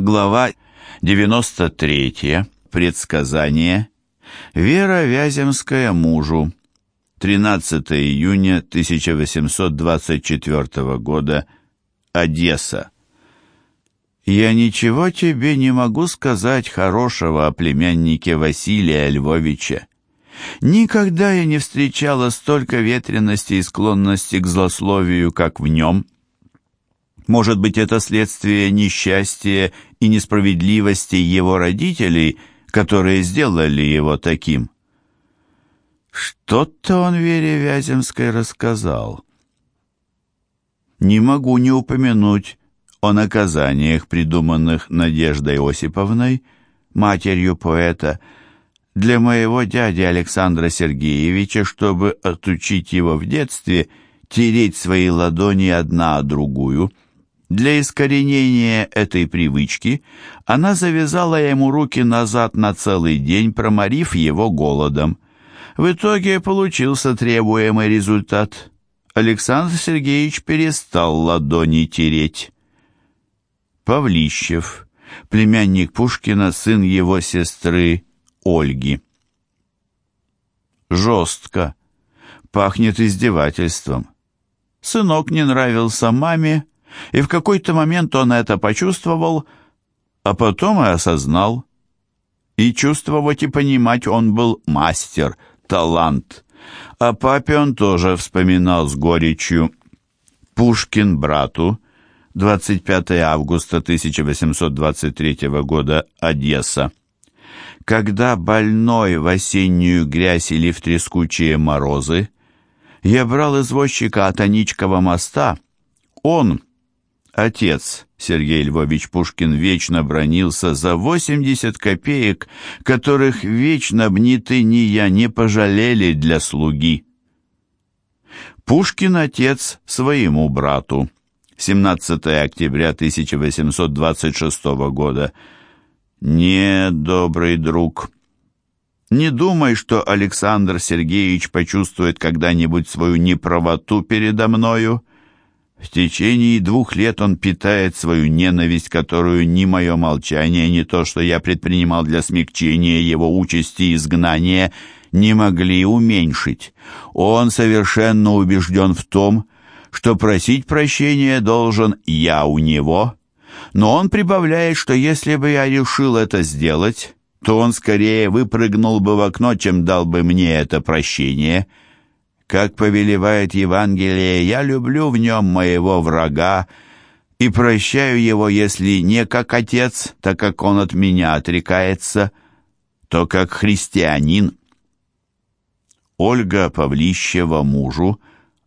Глава 93. Предсказание. Вера Вяземская мужу. 13 июня 1824 года. Одесса. «Я ничего тебе не могу сказать хорошего о племяннике Василия Львовича. Никогда я не встречала столько ветренности и склонности к злословию, как в нем». Может быть, это следствие несчастья и несправедливости его родителей, которые сделали его таким? Что-то он Вере Вяземской рассказал. Не могу не упомянуть о наказаниях, придуманных Надеждой Осиповной, матерью поэта, для моего дяди Александра Сергеевича, чтобы отучить его в детстве тереть свои ладони одна о другую – для искоренения этой привычки она завязала ему руки назад на целый день, проморив его голодом. В итоге получился требуемый результат. Александр Сергеевич перестал ладони тереть. Павлищев, племянник Пушкина, сын его сестры Ольги. Жестко. Пахнет издевательством. Сынок не нравился маме, и в какой-то момент он это почувствовал, а потом и осознал. И чувствовать и понимать он был мастер, талант. О папе он тоже вспоминал с горечью. Пушкин брату, 25 августа 1823 года, Одесса. Когда больной в осеннюю грязь или в трескучие морозы, я брал извозчика от Аничкова моста, он, Отец Сергей Львович Пушкин вечно бронился за 80 копеек, которых вечно б ни я не пожалели для слуги. Пушкин отец своему брату. 17 октября 1826 года. «Нет, добрый друг, не думай, что Александр Сергеевич почувствует когда-нибудь свою неправоту передо мною. В течение двух лет он питает свою ненависть, которую ни мое молчание, ни то, что я предпринимал для смягчения его участи и изгнания, не могли уменьшить. Он совершенно убежден в том, что просить прощения должен я у него, но он прибавляет, что если бы я решил это сделать, то он скорее выпрыгнул бы в окно, чем дал бы мне это прощение». Как повелевает Евангелие, я люблю в нем моего врага и прощаю его, если не как отец, так как он от меня отрекается, то как христианин. Ольга Павлищева мужу,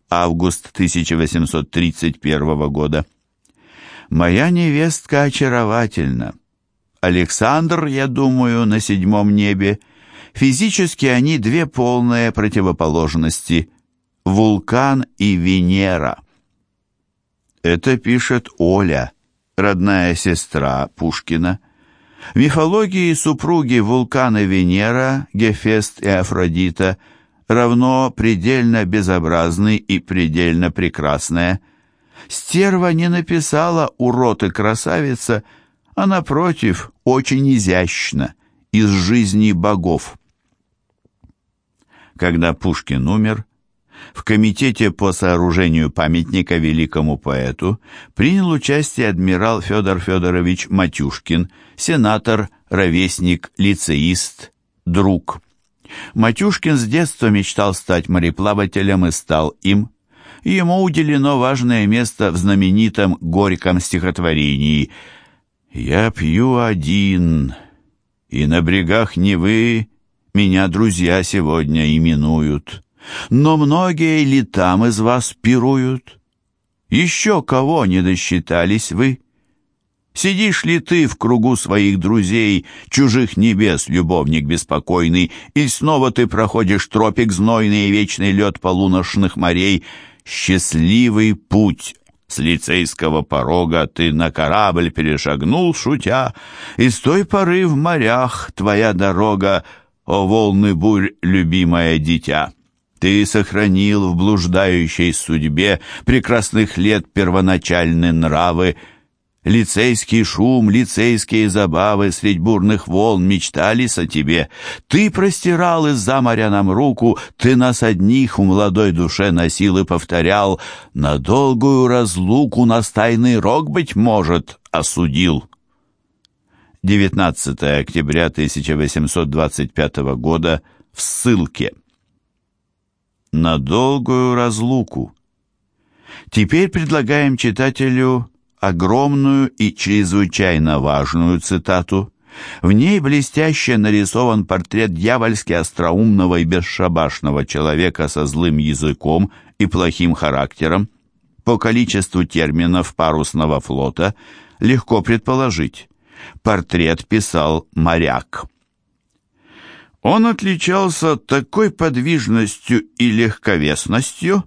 август 1831 года. Моя невестка очаровательна. Александр, я думаю, на седьмом небе. Физически они две полные противоположности. Вулкан и Венера. Это пишет Оля, родная сестра Пушкина. В мифологии супруги Вулкан и Венера, Гефест и Афродита равно предельно безобразны и предельно прекрасная. Стерва не написала «урод и красавица», а, напротив, очень изящно, из жизни богов. Когда Пушкин умер, в комитете по сооружению памятника великому поэту принял участие адмирал Федор Федорович Матюшкин, сенатор, ровесник, лицеист, друг. Матюшкин с детства мечтал стать мореплавателем и стал им. Ему уделено важное место в знаменитом горьком стихотворении «Я пью один, и на брегах Невы меня друзья сегодня именуют». Но многие ли там из вас пируют? Еще кого не досчитались вы? Сидишь ли ты в кругу своих друзей, чужих небес, любовник беспокойный, и снова ты проходишь тропик знойный и вечный лед полуношных морей? Счастливый путь с лицейского порога ты на корабль перешагнул, шутя, и с той поры в морях твоя дорога, о волны бурь, любимое дитя. Ты сохранил в блуждающей судьбе прекрасных лет первоначальные нравы. Лицейский шум, лицейские забавы средь бурных волн мечтались о тебе. Ты простирал из-за моря нам руку, ты нас одних в молодой душе носил и повторял. На долгую разлуку нас тайный рок, быть может, осудил. 19 октября 1825 года в ссылке. На долгую разлуку. Теперь предлагаем читателю огромную и чрезвычайно важную цитату. В ней блестяще нарисован портрет дьявольски остроумного и бесшабашного человека со злым языком и плохим характером. По количеству терминов парусного флота легко предположить. Портрет писал моряк. Он отличался такой подвижностью и легковесностью,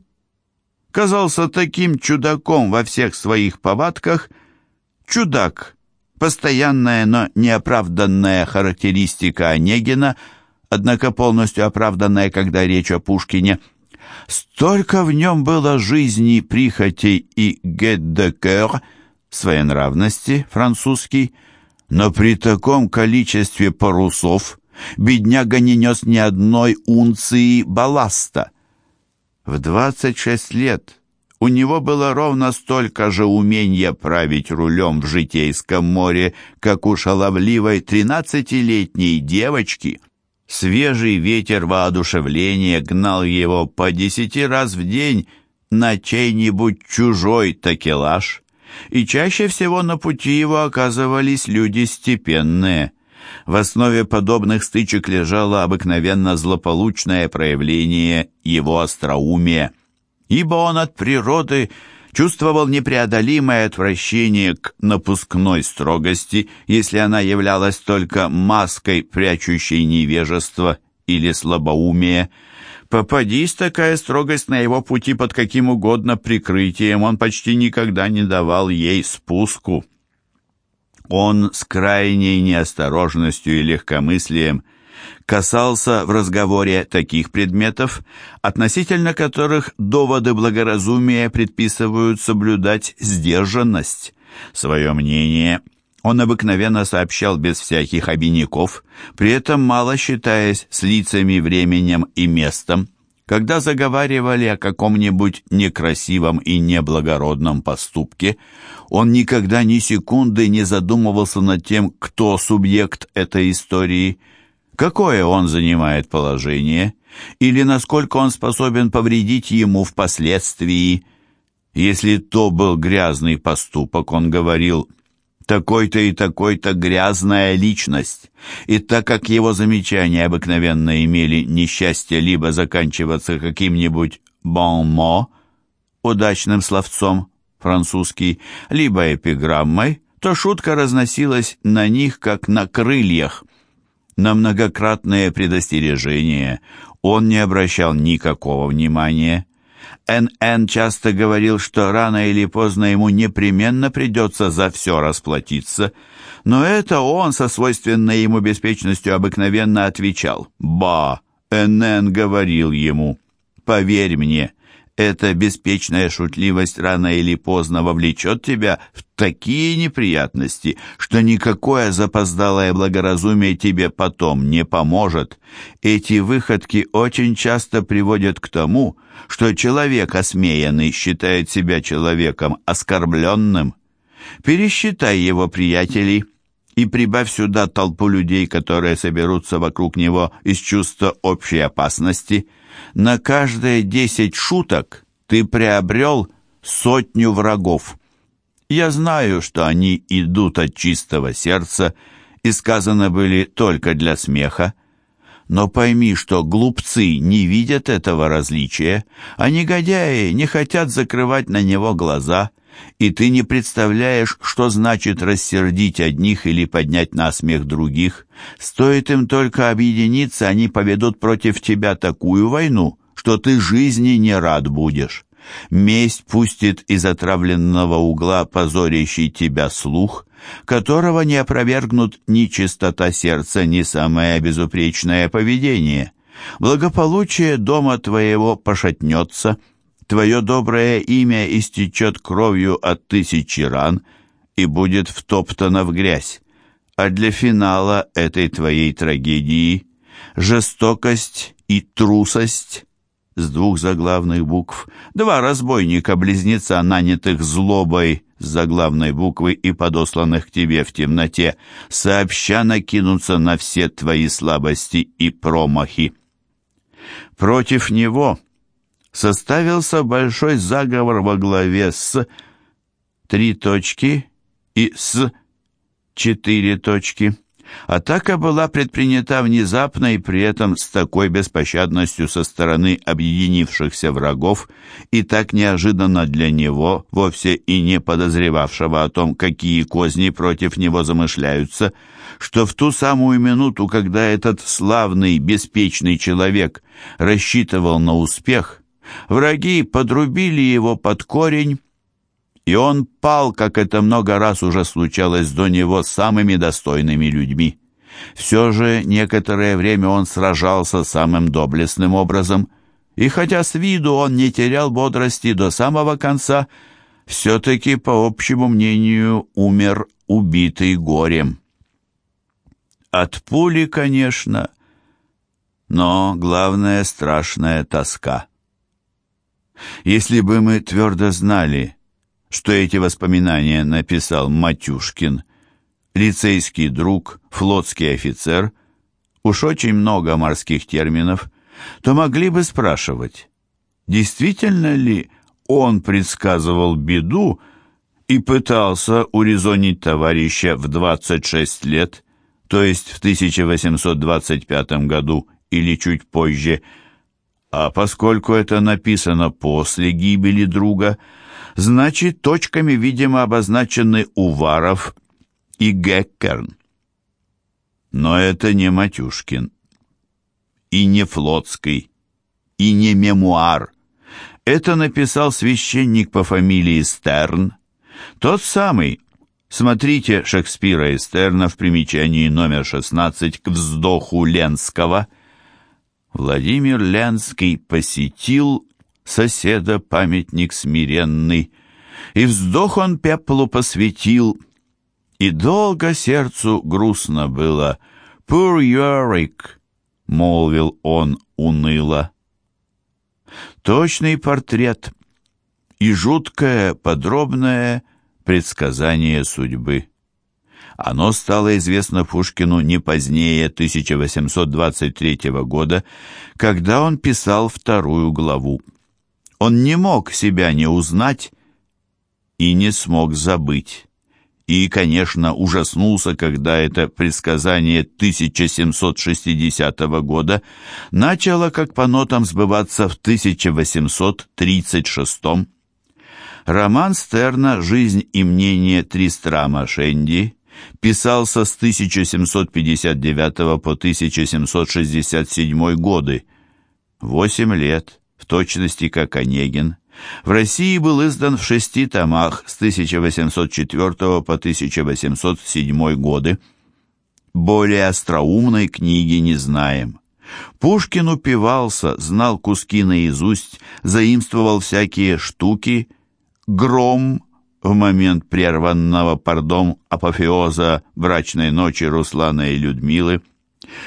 казался таким чудаком во всех своих повадках. Чудак — постоянная, но неоправданная характеристика Онегина, однако полностью оправданная, когда речь о Пушкине. Столько в нем было жизни, прихотей и «гет-де-кёр», своенравности, французский, но при таком количестве парусов бедняга не нес ни одной унции балласта. В 26 лет у него было ровно столько же умения править рулем в Житейском море, как у шаловливой тринадцатилетней девочки. Свежий ветер воодушевления гнал его по десяти раз в день на чей-нибудь чужой такелаж, и чаще всего на пути его оказывались люди степенные. В основе подобных стычек лежало обыкновенно злополучное проявление его остроумия, ибо он от природы чувствовал непреодолимое отвращение к напускной строгости, если она являлась только маской, прячущей невежество или слабоумие. Попадись такая строгость на его пути под каким угодно прикрытием, он почти никогда не давал ей спуску. Он с крайней неосторожностью и легкомыслием касался в разговоре таких предметов, относительно которых доводы благоразумия предписывают соблюдать сдержанность. Свое мнение он обыкновенно сообщал без всяких обиняков, при этом мало считаясь с лицами, временем и местом. Когда заговаривали о каком-нибудь некрасивом и неблагородном поступке, он никогда ни секунды не задумывался над тем, кто субъект этой истории, какое он занимает положение, или насколько он способен повредить ему впоследствии. Если то был грязный поступок, он говорил такой-то и такой-то грязная личность, и так как его замечания обыкновенно имели несчастье либо заканчиваться каким-нибудь «бонмо», удачным словцом, французский, либо эпиграммой, то шутка разносилась на них, как на крыльях. На многократные предостережения он не обращал никакого внимания, Н.Н. часто говорил, что рано или поздно ему непременно придется за все расплатиться, но это он со свойственной ему беспечностью обыкновенно отвечал. «Ба!» Н.Н. говорил ему. «Поверь мне, эта беспечная шутливость рано или поздно вовлечет тебя в такие неприятности, что никакое запоздалое благоразумие тебе потом не поможет. Эти выходки очень часто приводят к тому, что человек осмеянный считает себя человеком оскорбленным. Пересчитай его приятелей и прибавь сюда толпу людей, которые соберутся вокруг него из чувства общей опасности – на каждые десять шуток ты приобрел сотню врагов. Я знаю, что они идут от чистого сердца и сказаны были только для смеха, но пойми, что глупцы не видят этого различия, а негодяи не хотят закрывать на него глаза – и ты не представляешь, что значит рассердить одних или поднять насмех других. Стоит им только объединиться, они поведут против тебя такую войну, что ты жизни не рад будешь. Месть пустит из отравленного угла позорящий тебя слух, которого не опровергнут ни чистота сердца, ни самое безупречное поведение. Благополучие дома твоего пошатнется — Твое доброе имя истечет кровью от тысячи ран, и будет втоптана в грязь. А для финала этой твоей трагедии жестокость и трусость с двух заглавных букв, два разбойника-близнеца, нанятых злобой с заглавной буквы и подосланных к тебе в темноте, сообща накинутся на все твои слабости и промахи. Против него составился большой заговор во главе с три точки и с четыре точки. Атака была предпринята внезапно и при этом с такой беспощадностью со стороны объединившихся врагов и так неожиданно для него, вовсе и не подозревавшего о том, какие козни против него замышляются, что в ту самую минуту, когда этот славный, беспечный человек рассчитывал на успех, враги подрубили его под корень, и он пал, как это много раз уже случалось до него, самыми достойными людьми. Все же некоторое время он сражался самым доблестным образом, и хотя с виду он не терял бодрости до самого конца, все-таки, по общему мнению, умер убитый горем. От пули, конечно, но главное — страшная тоска. Если бы мы твердо знали, что эти воспоминания написал Матюшкин, лицейский друг, флотский офицер, уж очень много морских терминов, то могли бы спрашивать, действительно ли он предсказывал беду и пытался урезонить товарища в 26 лет, то есть в 1825 году или чуть позже, а поскольку это написано после гибели друга – Значит, точками, видимо, обозначены Уваров и Геккерн. Но это не Матюшкин, и не Флотский, и не мемуар. Это написал священник по фамилии Стерн, тот самый, Смотрите Шекспира и Стерна в примечании номер 16 к вздоху Ленского. Владимир Ленский посетил соседа памятник смиренный, и вздох он пеплу посвятил, и долго сердцу грустно было. «Poor Йорик!» — молвил он уныло. Точный портрет и жуткое, подробное предсказание судьбы. Оно стало известно Пушкину не позднее 1823 года, когда он писал вторую главу. Он не мог себя не узнать и не смог забыть. И, конечно, ужаснулся, когда это предсказание 1760 года начало, как по нотам, сбываться в 1836. Роман Стерна «Жизнь и мнение Тристрама Шенди» писался с 1759 по 1767 годы. Восемь лет в точности как Онегин, в России был издан в шести томах с 1804 по 1807 годы. Более остроумной книги не знаем. Пушкин упивался, знал куски наизусть, заимствовал всякие штуки. Гром в момент прерванного, пардон, апофеоза брачной ночи Руслана и Людмилы –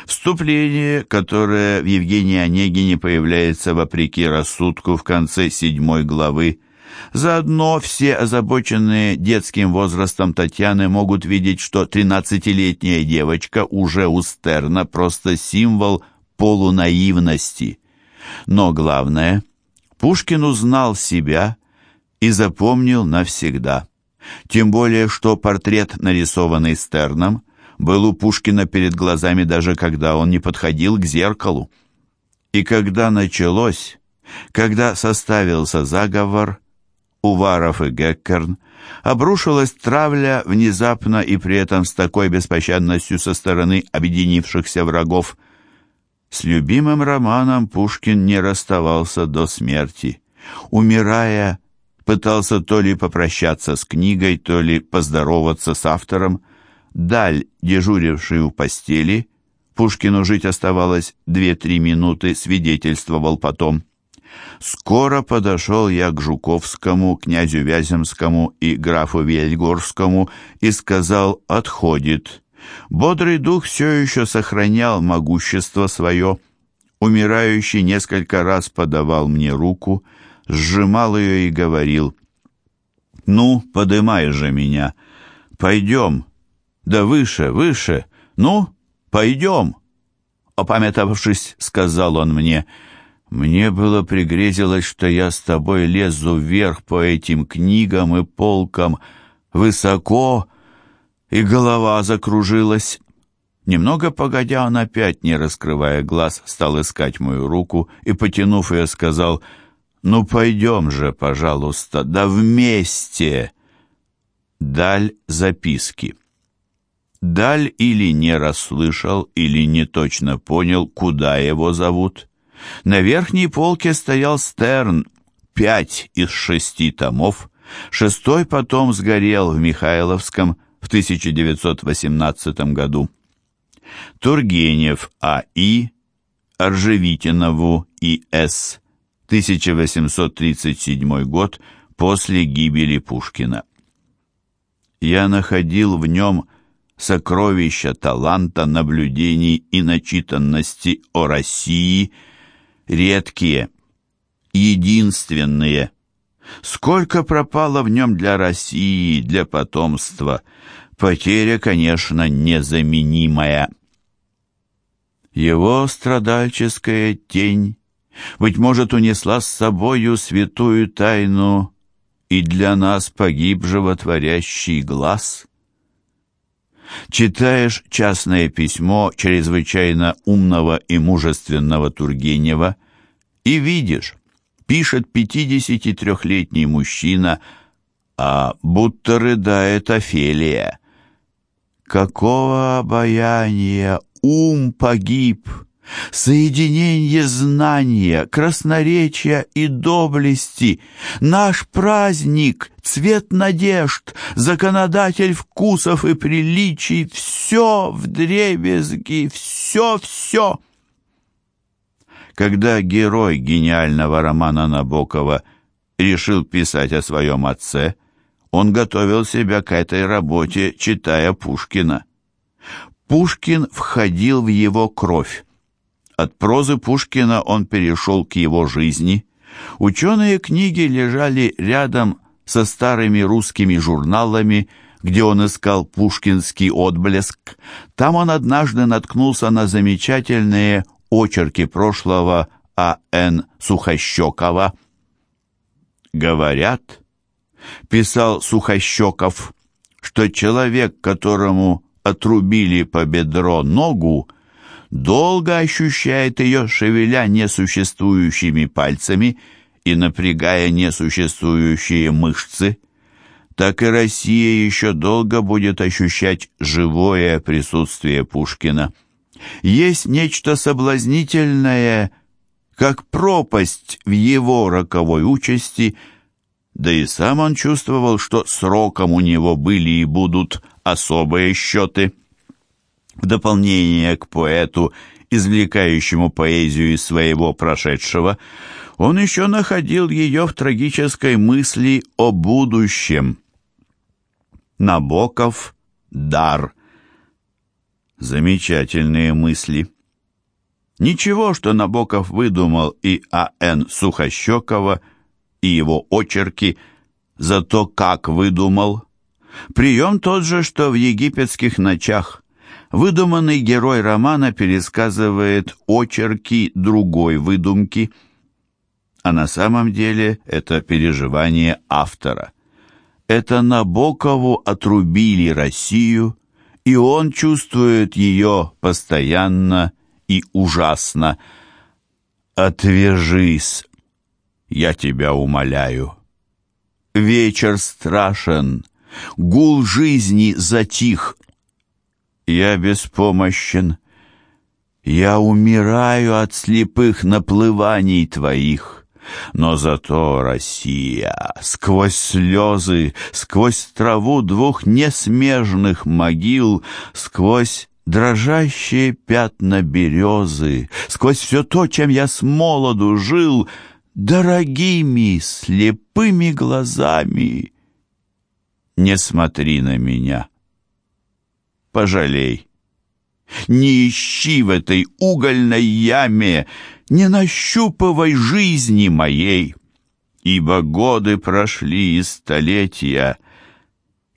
Вступление, которое в Евгении Онегине появляется вопреки рассудку в конце седьмой главы, Заодно все озабоченные детским возрастом Татьяны могут видеть, что тринадцатилетняя девочка уже у просто символ полунаивности. Но главное, Пушкин узнал себя и запомнил навсегда. Тем более, что портрет, нарисованный Стерном, был у Пушкина перед глазами даже когда он не подходил к зеркалу. И когда началось, когда составился заговор, Уваров и Геккерн, обрушилась травля внезапно и при этом с такой беспощадностью со стороны объединившихся врагов. С любимым романом Пушкин не расставался до смерти. Умирая, пытался то ли попрощаться с книгой, то ли поздороваться с автором, Даль, дежуривший у постели, Пушкину жить оставалось две-три минуты, свидетельствовал потом. Скоро подошел я к Жуковскому, князю Вяземскому и графу Вельгорскому и сказал «отходит». Бодрый дух все еще сохранял могущество свое. Умирающий несколько раз подавал мне руку, сжимал ее и говорил «Ну, подымай же меня, пойдем, да выше, выше, ну, пойдем». Опамятовавшись, сказал он мне — мне было пригрезилось, что я с тобой лезу вверх по этим книгам и полкам, высоко, и голова закружилась. Немного погодя, он опять, не раскрывая глаз, стал искать мою руку и, потянув ее, сказал, «Ну, пойдем же, пожалуйста, да вместе!» Даль записки. Даль или не расслышал, или не точно понял, куда его зовут. На верхней полке стоял Стерн, пять из шести томов. Шестой потом сгорел в Михайловском в 1918 году. Тургенев А.И., Оржевитинову И.С., 1837 год, после гибели Пушкина. Я находил в нем сокровища таланта, наблюдений и начитанности о России – редкие, единственные. Сколько пропало в нем для России, для потомства. Потеря, конечно, незаменимая. Его страдальческая тень, быть может, унесла с собою святую тайну и для нас погиб животворящий глаз. Читаешь частное письмо чрезвычайно умного и мужественного Тургенева и видишь, пишет 53-летний мужчина, а будто рыдает Офелия. Какого обаяния ум погиб! Соединение знания, красноречия и доблести, наш праздник, цвет надежд, законодатель вкусов и приличий, все в дребезги, все-все. Когда герой гениального романа Набокова решил писать о своем отце, он готовил себя к этой работе, читая Пушкина. Пушкин входил в его кровь. От прозы Пушкина он перешел к его жизни. Ученые книги лежали рядом со старыми русскими журналами, где он искал пушкинский отблеск. Там он однажды наткнулся на замечательные очерки прошлого А.Н. Сухощекова. «Говорят», — писал Сухощеков, что человек, которому отрубили по бедро ногу, — долго ощущает ее, шевеля несуществующими пальцами и напрягая несуществующие мышцы, так и Россия еще долго будет ощущать живое присутствие Пушкина. Есть нечто соблазнительное, как пропасть в его роковой участи, да и сам он чувствовал, что сроком у него были и будут особые счеты. В дополнение к поэту, извлекающему поэзию из своего прошедшего, он еще находил ее в трагической мысли о будущем. Набоков — дар. Замечательные мысли. Ничего, что Набоков выдумал и А.Н. Сухощекова, и его очерки, зато как выдумал. Прием тот же, что в египетских ночах. Выдуманный герой романа пересказывает очерки другой выдумки, а на самом деле это переживание автора. Это Набокову отрубили Россию, и он чувствует ее постоянно и ужасно. «Отвяжись, я тебя умоляю». Вечер страшен, гул жизни затих, я беспомощен. Я умираю от слепых наплываний твоих. Но зато Россия сквозь слезы, сквозь траву двух несмежных могил, сквозь дрожащие пятна березы, сквозь все то, чем я с молоду жил, дорогими слепыми глазами. Не смотри на меня. Пожалей. Не ищи в этой угольной яме, не нащупывай жизни моей, ибо годы прошли и столетия,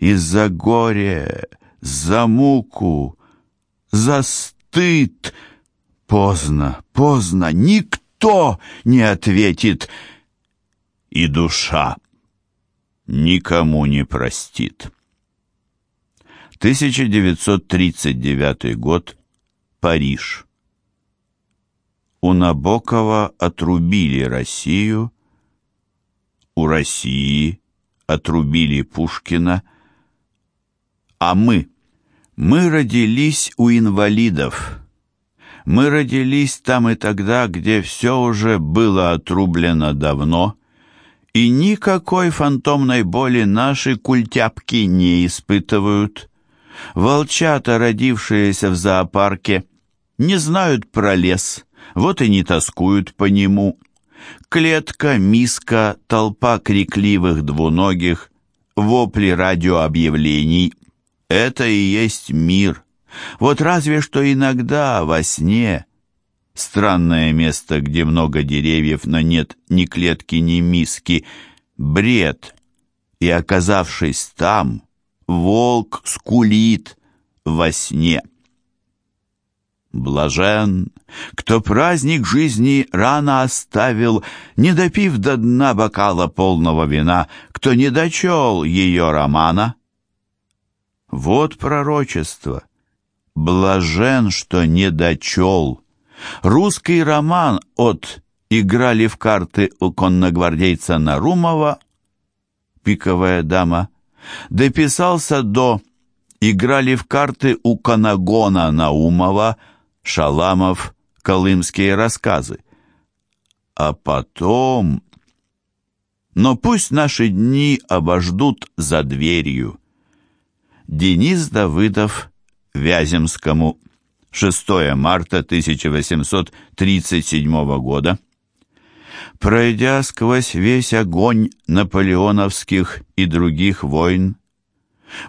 и за горе, за муку, за стыд. Поздно, поздно, никто не ответит, и душа никому не простит. 1939 год, Париж. У Набокова отрубили Россию, у России отрубили Пушкина, а мы, мы родились у инвалидов. Мы родились там и тогда, где все уже было отрублено давно, и никакой фантомной боли наши культяпки не испытывают. Волчата, родившиеся в зоопарке, не знают про лес, вот и не тоскуют по нему. Клетка, миска, толпа крикливых двуногих, вопли радиообъявлений — это и есть мир. Вот разве что иногда во сне странное место, где много деревьев, но нет ни клетки, ни миски, бред, и, оказавшись там, волк скулит во сне. Блажен, кто праздник жизни рано оставил, не допив до дна бокала полного вина, кто не дочел ее романа. Вот пророчество. Блажен, что не дочел. Русский роман от «Играли в карты у конногвардейца Нарумова» «Пиковая дама» дописался до «Играли в карты у Канагона Наумова» Шаламов «Колымские рассказы». А потом... Но пусть наши дни обождут за дверью. Денис Давыдов Вяземскому 6 марта 1837 года. Пройдя сквозь весь огонь наполеоновских и других войн,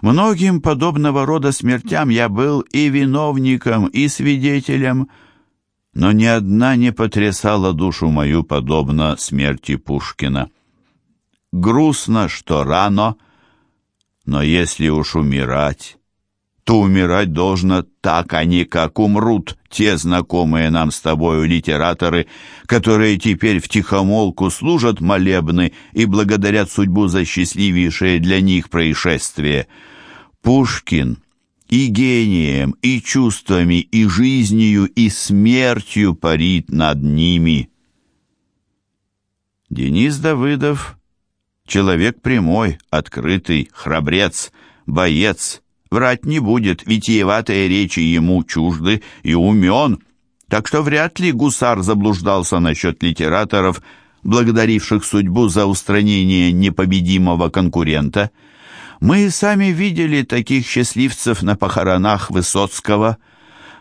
Многим подобного рода смертям я был и виновником, и свидетелем, но ни одна не потрясала душу мою подобно смерти Пушкина. Грустно, что рано, но если уж умирать, то умирать должно так, а не как умрут те знакомые нам с тобою литераторы, которые теперь втихомолку служат молебны и благодарят судьбу за счастливейшее для них происшествие. Пушкин и гением, и чувствами, и жизнью, и смертью парит над ними. Денис Давыдов — человек прямой, открытый, храбрец, боец — Врать не будет, витиеватые речи ему чужды и умен, так что вряд ли гусар заблуждался насчет литераторов, благодаривших судьбу за устранение непобедимого конкурента. Мы сами видели таких счастливцев на похоронах Высоцкого.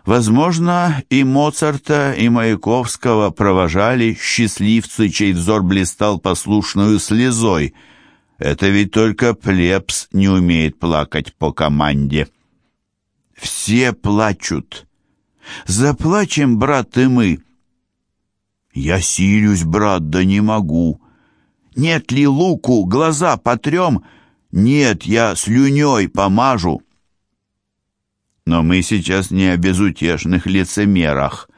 Возможно, и Моцарта, и Маяковского провожали счастливцы, чей взор блистал послушную слезой — это ведь только плебс не умеет плакать по команде. Все плачут. Заплачем, брат, и мы. Я силюсь, брат, да не могу. Нет ли луку, глаза потрем? Нет, я слюней помажу. Но мы сейчас не о безутешных лицемерах.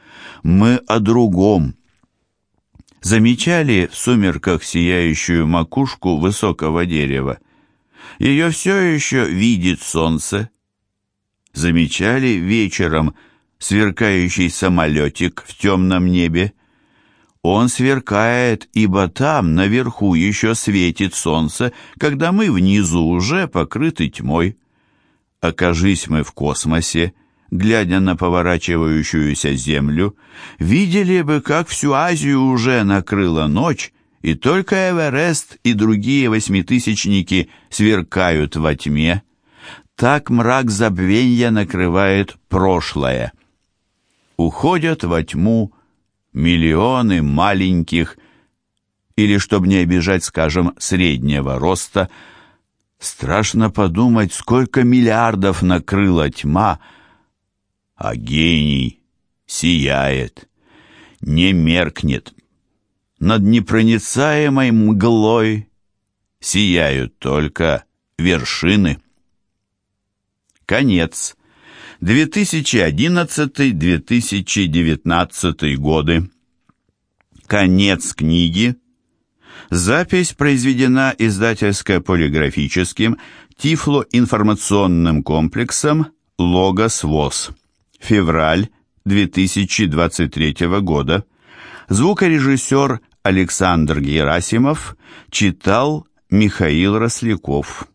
Мы о другом замечали в сумерках сияющую макушку высокого дерева. Ее все еще видит солнце. Замечали вечером сверкающий самолетик в темном небе. Он сверкает, ибо там, наверху, еще светит солнце, когда мы внизу уже покрыты тьмой. Окажись мы в космосе, — глядя на поворачивающуюся землю, видели бы, как всю Азию уже накрыла ночь, и только Эверест и другие восьмитысячники сверкают во тьме. Так мрак забвенья накрывает прошлое. Уходят во тьму миллионы маленьких, или, чтобы не обижать, скажем, среднего роста. Страшно подумать, сколько миллиардов накрыла тьма, а гений сияет, не меркнет. Над непроницаемой мглой сияют только вершины. Конец. 2011-2019 годы. Конец книги. Запись произведена издательско-полиграфическим Тифло-информационным комплексом «Логос ВОЗ». Февраль 2023 года. Звукорежиссер Александр Герасимов читал Михаил Росляков.